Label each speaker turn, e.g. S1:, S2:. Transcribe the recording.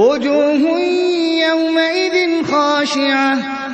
S1: وُجُوهٌ يَوْمَئِذٍ خَاشِعَةٌ.